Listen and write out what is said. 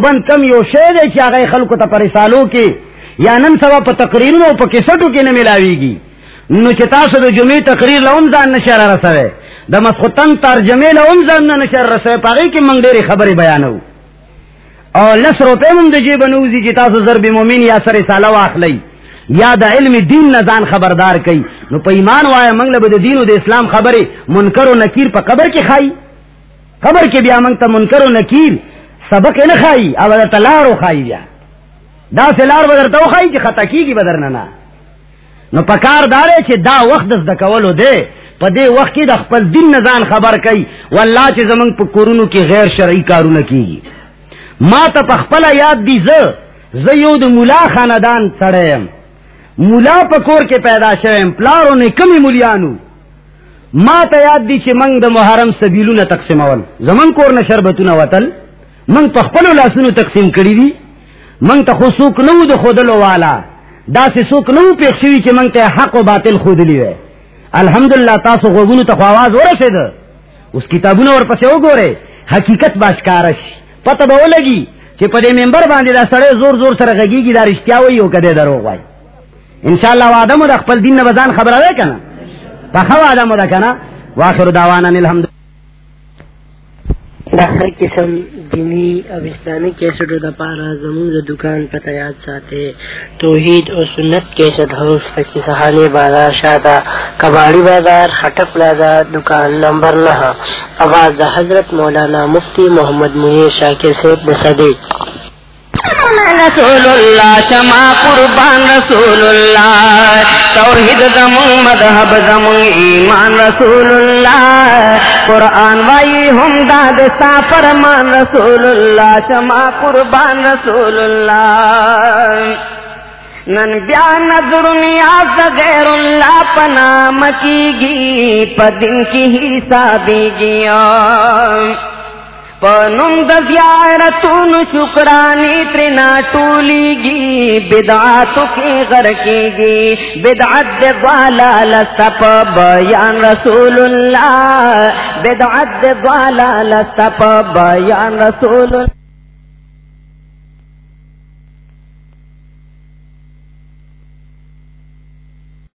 بند کم you شے دے چی آگئی خلقو تا پریسالو کی. یا نن سوا پا تقریرنو پا کسٹو کی نملاوی گی نو چی تاسو دا جمعی تقریر لهم زان نشر رسوے. دا مسخطن ترجمه لهم زان نشر رسوے، پا غی کی منگ دیری خبری بیانو. اور لس روپے من دا جیب نوزی چی تاسو ضرب مومین یا سر سالو آخلی یا دا علم دین نزان خبردار کئی. نو پا ایمان وایا منگ لبا دا دین و دا اسلام خبری، منکر و نکیر پا قبر کی خائی. قبر کی بیا منگ تا منکر و نکیر. سبق نہ کھائی اب اگر تلار و کھائی بیا. دا سے لار بدر تو کھائی چی خطا کی کی بدر ننا نو پکار دارے چی دا وقت دس دکولو دے پا دے وقت کی دا خپل دن نزان خبر کئی واللہ چی زمان پا کرونو کی غیر شرعی کارو نکی ما تا پا خپل یاد دی ز زیو دا مولا خاندان سڑیم مولا پا کور کے پیدا شویم پلارو نے کمی مولیانو. ما تا یاد دی چی منگ دا محرم سبیلو نا تقسیمول. زمان کور نا شربتو نا وطل منگ پخپلو لاسونو تقسیم کری دی منگ تا خو سوک نو دا خودلو والا. دا سی سوک نو پیخ شوی چی منگ تا حق و باطل خودلی وے الحمدللہ تاسو غوگونو تا خواواز ورسے دا اس کتابونو ور پسے ہو گو حقیقت باشکارش پتہ با لگی چی پدے ممبر باندے دا سڑے زور زور سر غگی گی دا رشتیا ہوئی ہو کدے دروغ وائی انشاءاللہ وعدمو دا خپل دین نبزان خبر آوے کنا پخوا وعدمو دا کنا واخر دعوانا الحمدللہ ہر قسم دینی اب اسلامی کیسٹوں دا پارا زمون دا دکان پتہ یاد ساتے، توحید اور سنت کیسٹ ہاؤس پکی سہانے بازار، شادہ، کباڑی بازار، خٹک پلازا، دکان نمبر نہ ہاں۔ آواز حضرت مولانا مفتی محمد منیر شاکر سے بسدی رسول اللہ شما قربان رسول اللہ، توحید دمون مذہب دمون ایمان رسول اللہ۔ قرآن وائی ہم داد سا فرمان رسول اللہ، شما قربان رسول اللہ۔ نن بیا نظر نیاز غیر اللہ پنا مکی گی، پدن کی ہی سادی گیا پنم دزیارتون شکرانی ترنا ٹولی گی بدعات کی غر کی گی دے والا لسپ بیان رسول اللہ، بدعت والا لسپ بیان رسول اللہ۔